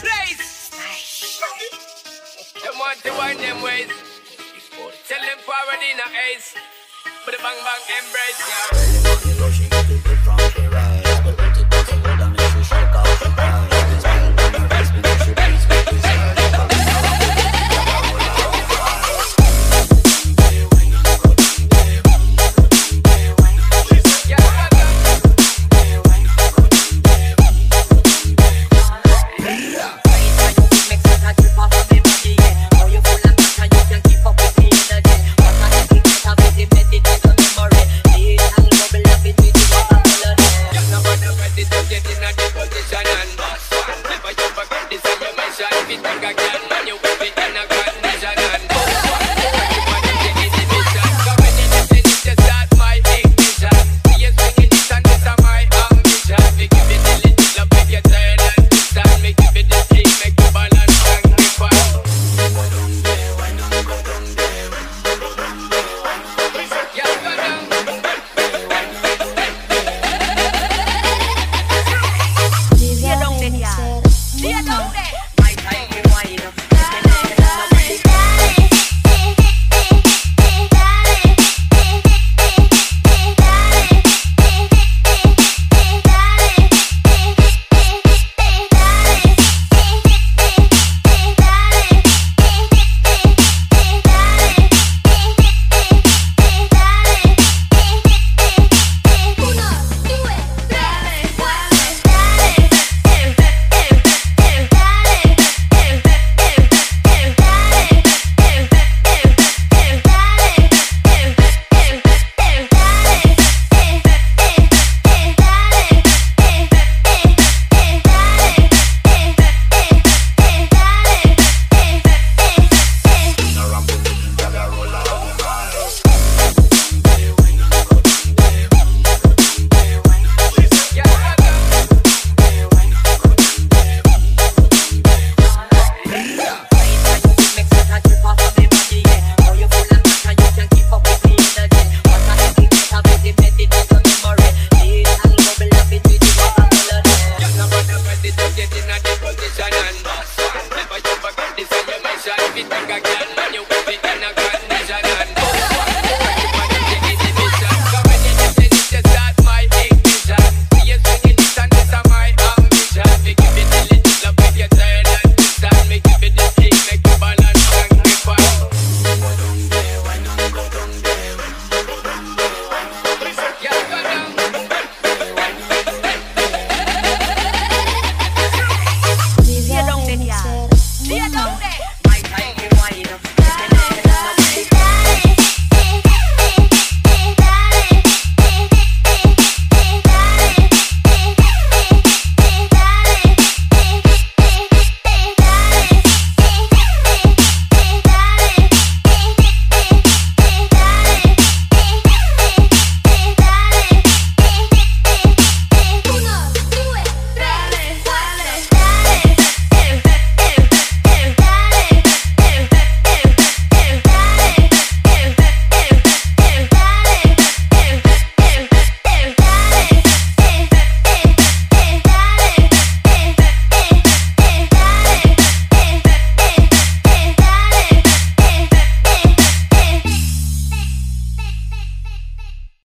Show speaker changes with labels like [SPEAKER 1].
[SPEAKER 1] place. Them want to wind them ways. Tell them forward in a ace. But the bang bang embrace, yeah.
[SPEAKER 2] get in a it like a girl and you whip I ain't whining.